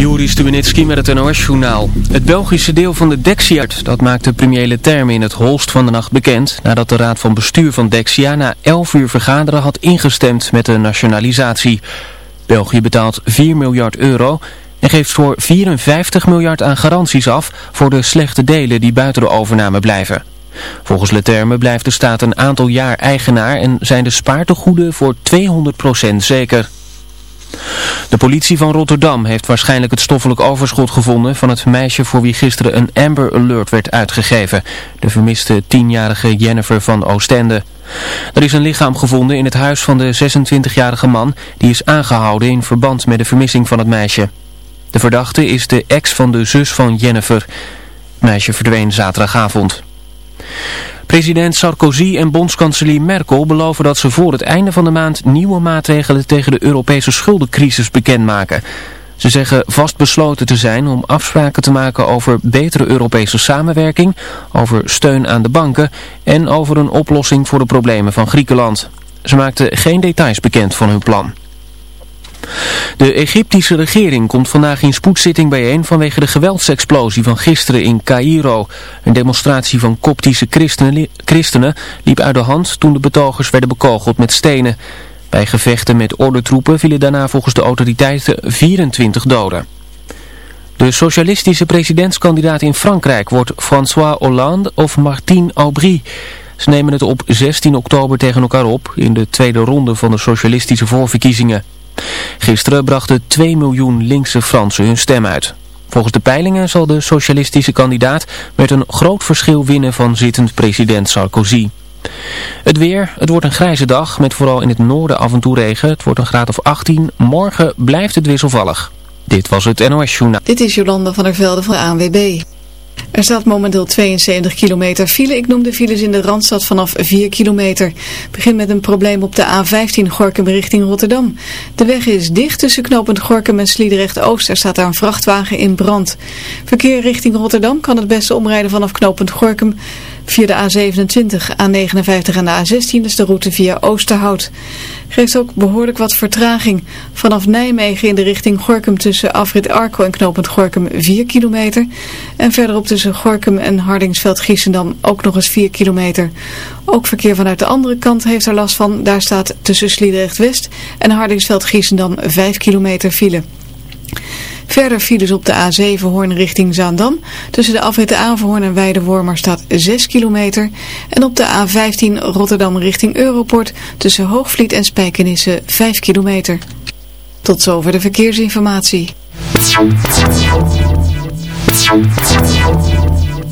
Juri Stubenitski met het NOS-journaal. Het Belgische deel van de Dexia, dat maakte premier Leterme in het holst van de nacht bekend... nadat de raad van bestuur van Dexia na 11 uur vergaderen had ingestemd met de nationalisatie. België betaalt 4 miljard euro en geeft voor 54 miljard aan garanties af... voor de slechte delen die buiten de overname blijven. Volgens Leterme blijft de staat een aantal jaar eigenaar en zijn de spaartegoeden voor 200% zeker. De politie van Rotterdam heeft waarschijnlijk het stoffelijk overschot gevonden van het meisje voor wie gisteren een Amber Alert werd uitgegeven. De vermiste tienjarige Jennifer van Oostende. Er is een lichaam gevonden in het huis van de 26-jarige man die is aangehouden in verband met de vermissing van het meisje. De verdachte is de ex van de zus van Jennifer. Het meisje verdween zaterdagavond. President Sarkozy en bondskanselier Merkel beloven dat ze voor het einde van de maand nieuwe maatregelen tegen de Europese schuldencrisis bekendmaken. Ze zeggen vastbesloten te zijn om afspraken te maken over betere Europese samenwerking, over steun aan de banken en over een oplossing voor de problemen van Griekenland. Ze maakten geen details bekend van hun plan. De Egyptische regering komt vandaag in spoedzitting bijeen vanwege de geweldsexplosie van gisteren in Cairo. Een demonstratie van koptische christenen, liep uit de hand toen de betogers werden bekogeld met stenen. Bij gevechten met ordentroepen vielen daarna volgens de autoriteiten 24 doden. De socialistische presidentskandidaat in Frankrijk wordt François Hollande of Martine Aubry. Ze nemen het op 16 oktober tegen elkaar op in de tweede ronde van de socialistische voorverkiezingen. Gisteren brachten 2 miljoen linkse Fransen hun stem uit. Volgens de peilingen zal de socialistische kandidaat met een groot verschil winnen van zittend president Sarkozy. Het weer, het wordt een grijze dag met vooral in het noorden af en toe regen. Het wordt een graad of 18. Morgen blijft het wisselvallig. Dit was het NOS Journaal. Dit is Jolanda van der Velde van ANWB. Er staat momenteel 72 kilometer file. Ik noem de files in de Randstad vanaf 4 kilometer. Begin met een probleem op de A15 Gorkum richting Rotterdam. De weg is dicht tussen knooppunt Gorkum en Sliedrecht-Oost. Er staat daar een vrachtwagen in brand. Verkeer richting Rotterdam kan het beste omrijden vanaf knooppunt Gorkum via de A27, A59 en de A16 is de route via Oosterhout. Geeft ook behoorlijk wat vertraging. Vanaf Nijmegen in de richting Gorkum tussen Afrit Arco en knooppunt Gorkum 4 kilometer. En verderop tussen Gorkum en Hardingsveld-Giessendam ook nog eens 4 kilometer. Ook verkeer vanuit de andere kant heeft er last van. Daar staat tussen Sliedrecht-West en Hardingsveld-Giessendam 5 kilometer file. Verder files op de A7 Hoorn richting Zaandam. Tussen de afrit Averhoorn en Weidewormer staat 6 kilometer. En op de A15 Rotterdam richting Europort tussen Hoogvliet en Spijkenisse 5 kilometer. Tot zover de verkeersinformatie.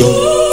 women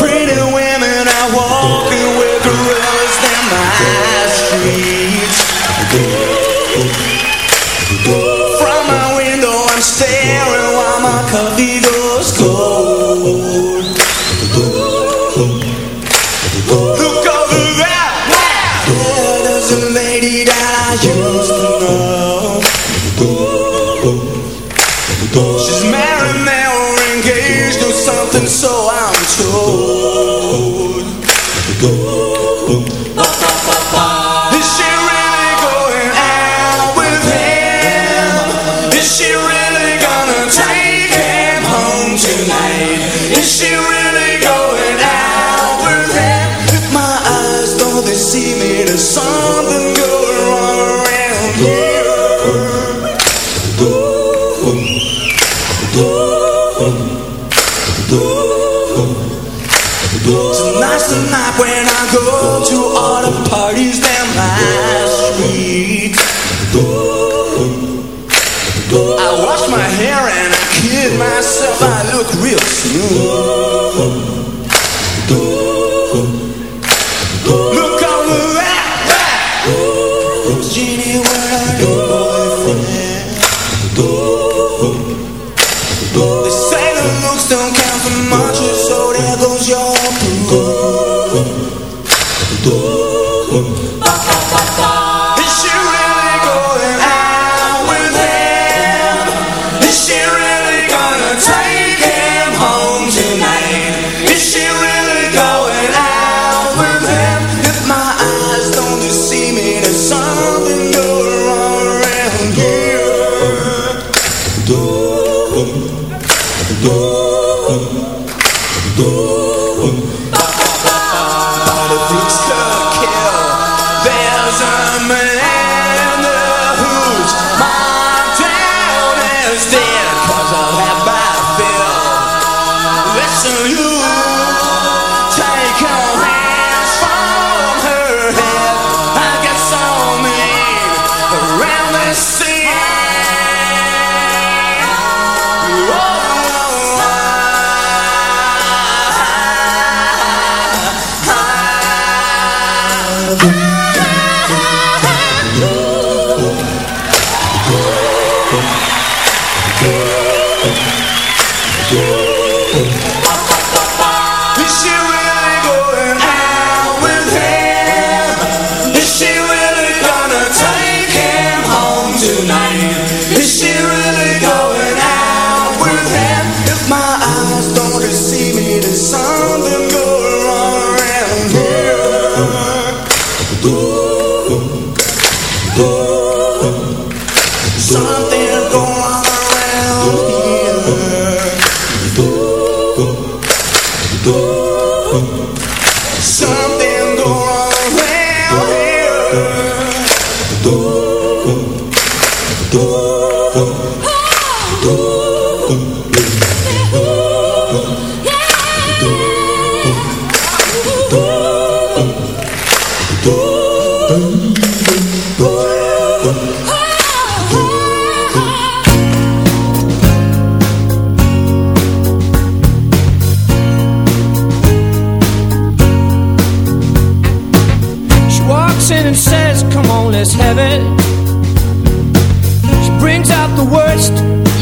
the worst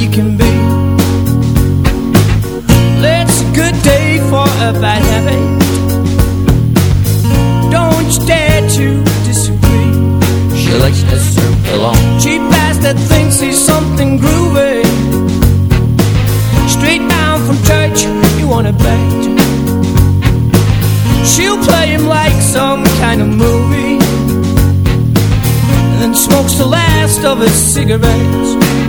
you can be. It's a good day for a bad habit. Don't you dare to disagree. She likes to serve alone. Cheap ass that thinks he's something groovy. Straight down from church, you wanna bet. She'll play him like some kind of movie. And then smokes the last of his cigarettes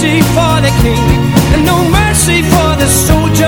mercy for the king, and no mercy for the soldiers,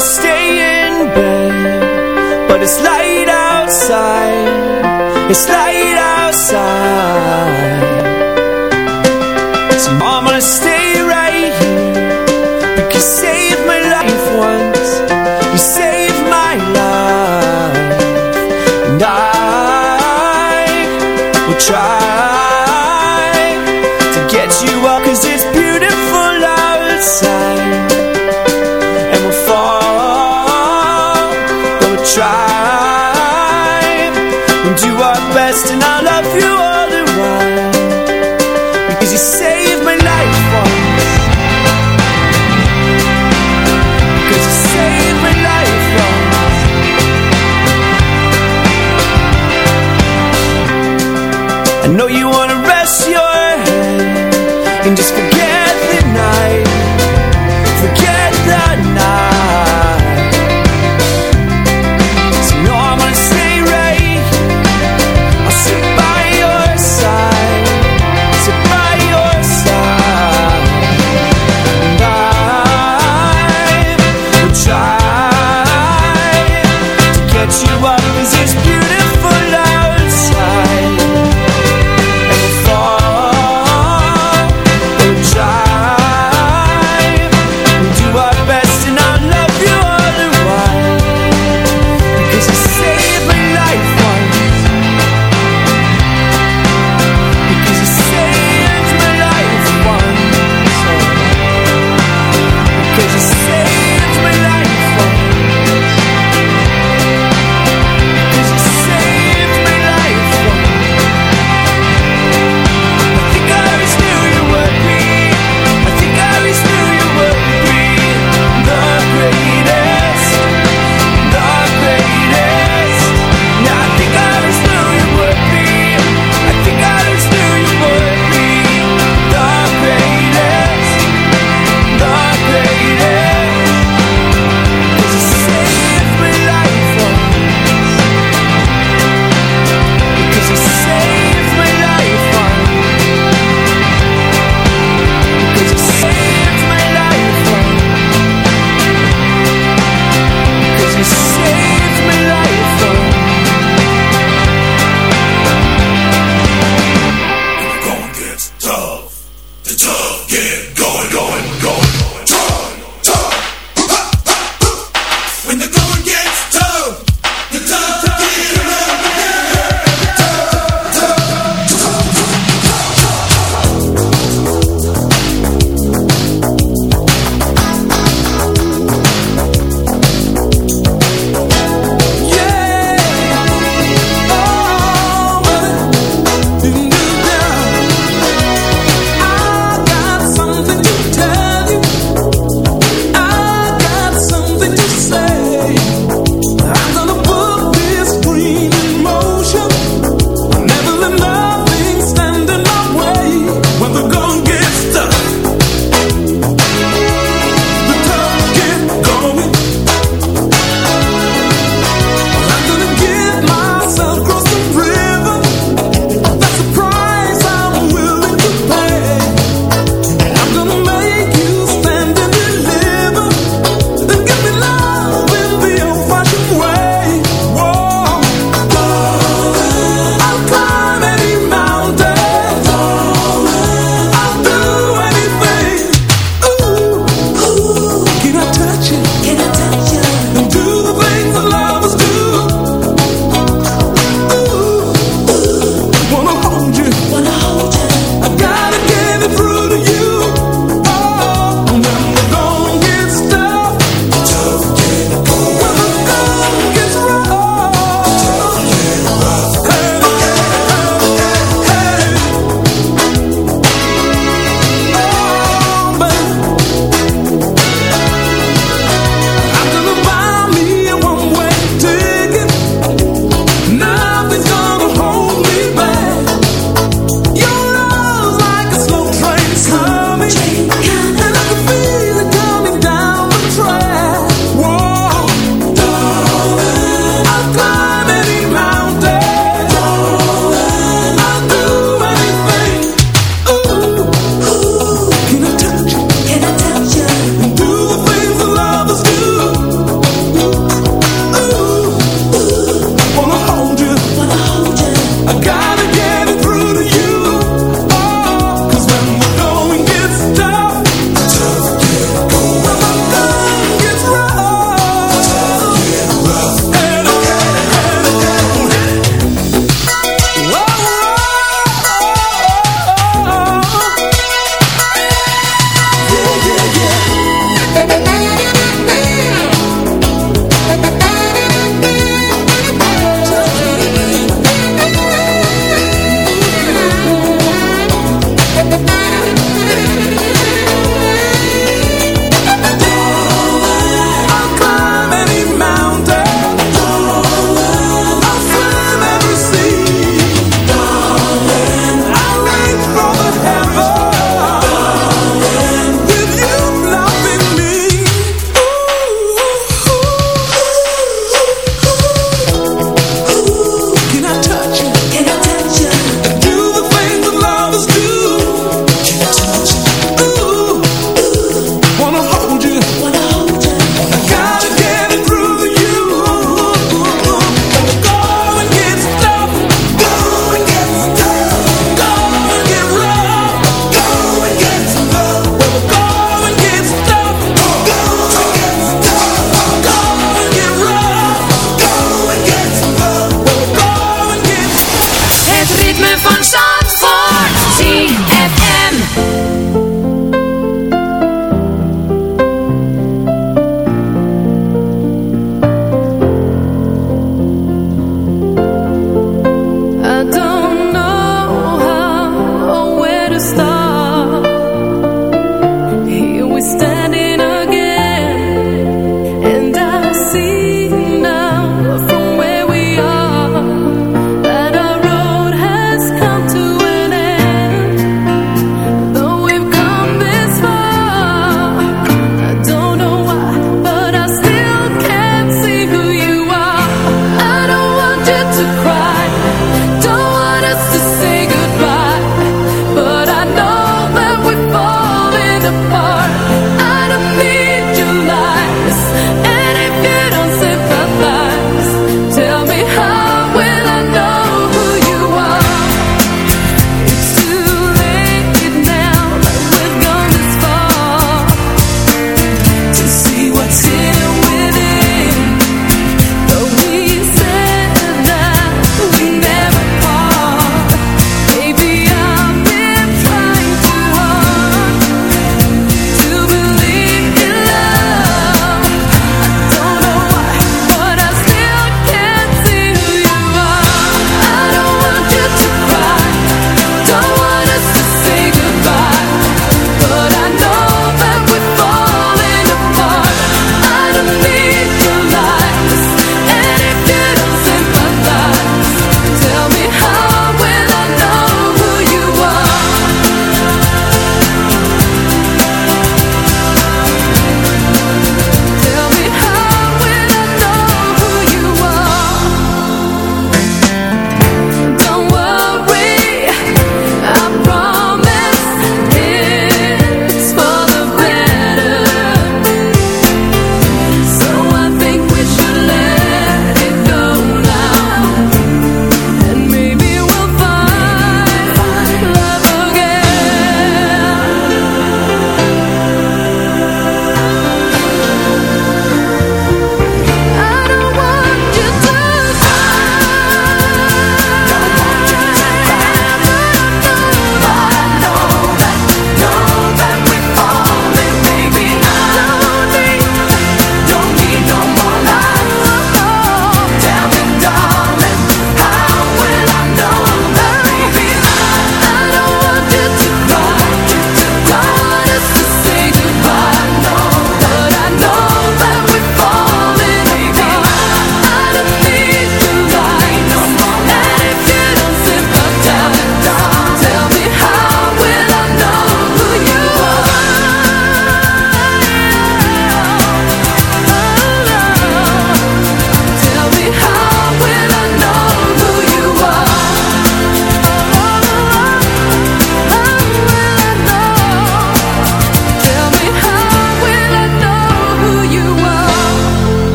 stay in bed But it's light outside. It's light outside.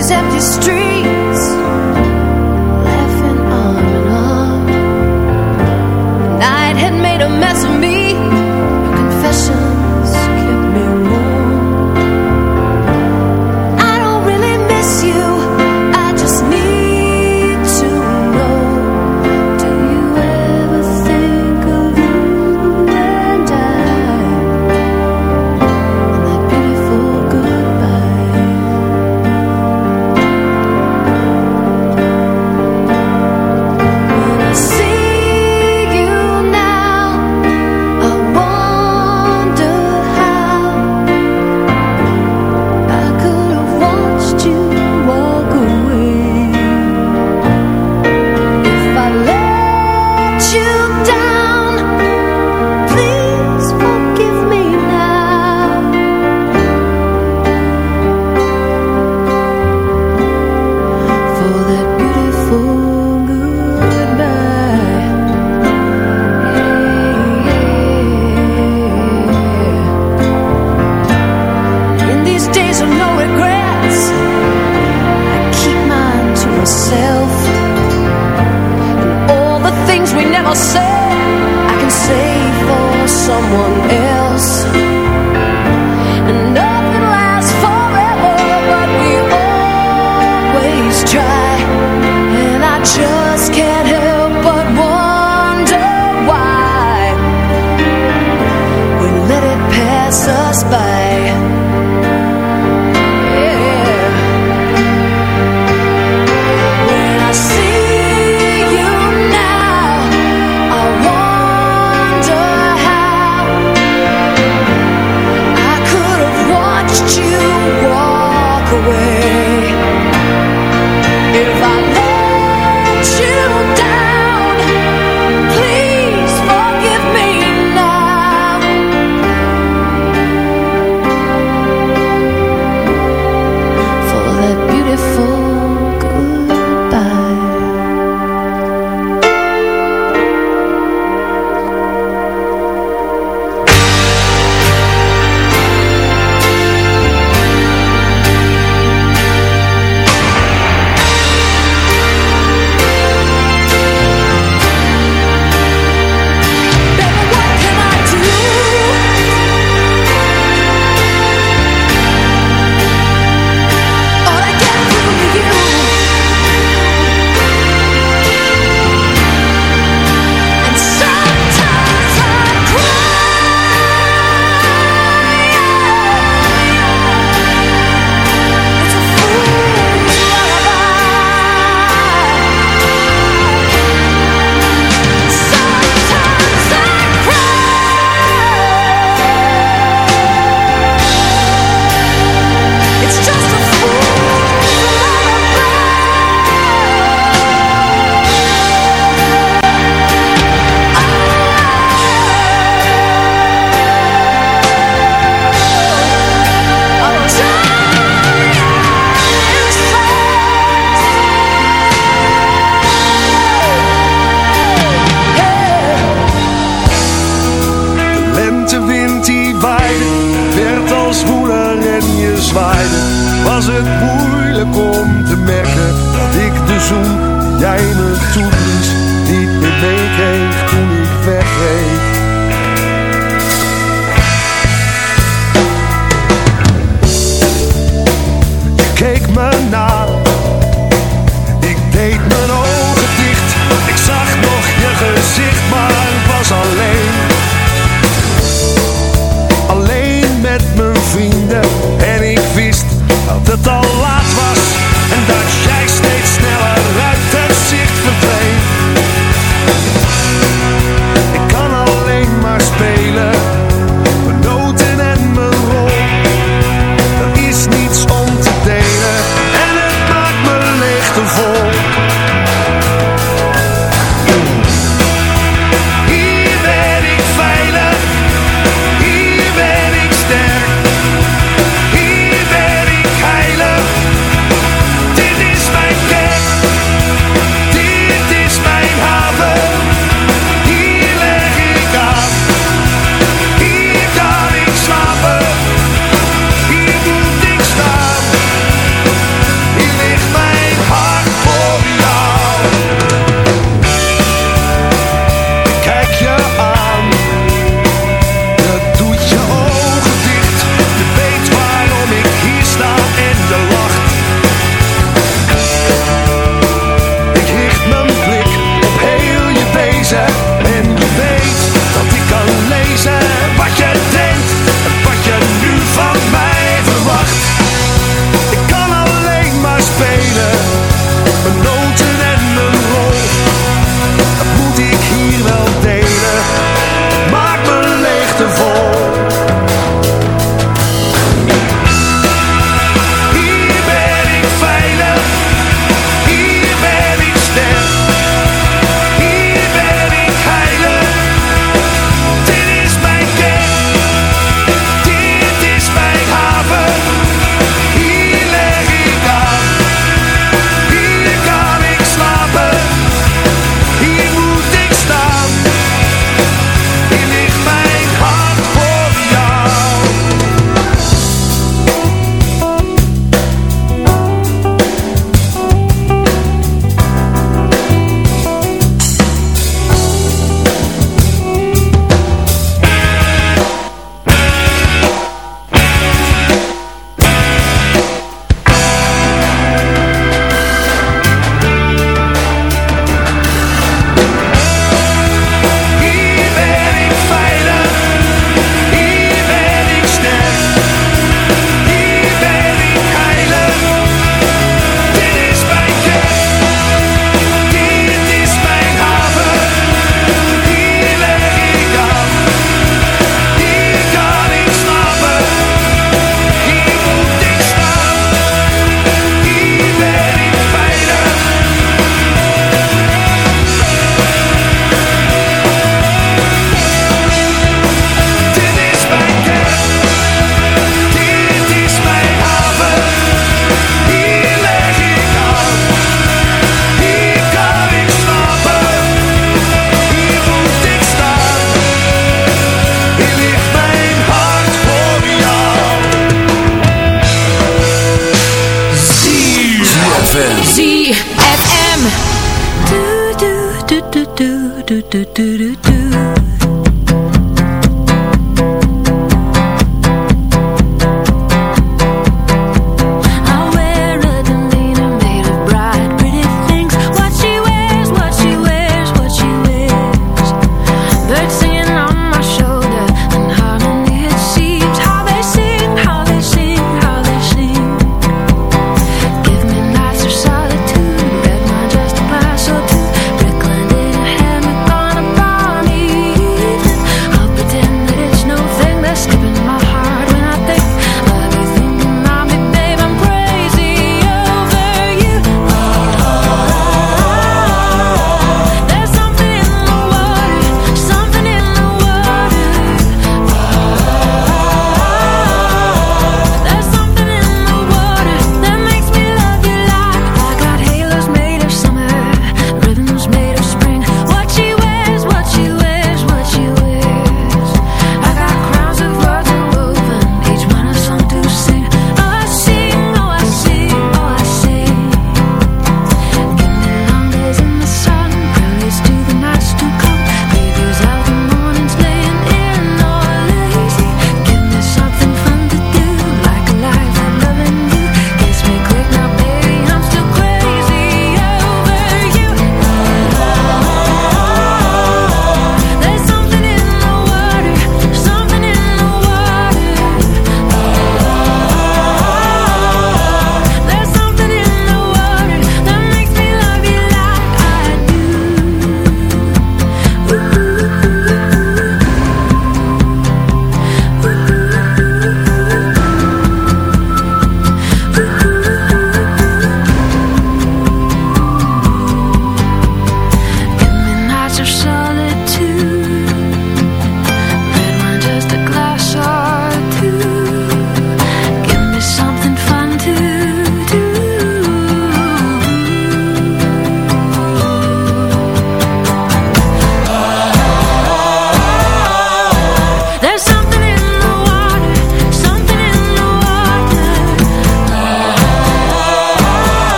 these empty streets. Zwoeler en je zwaaide, was het moeilijk om te merken dat ik de zoen jij me toeblies niet meer meekreeg toen ik wegreed.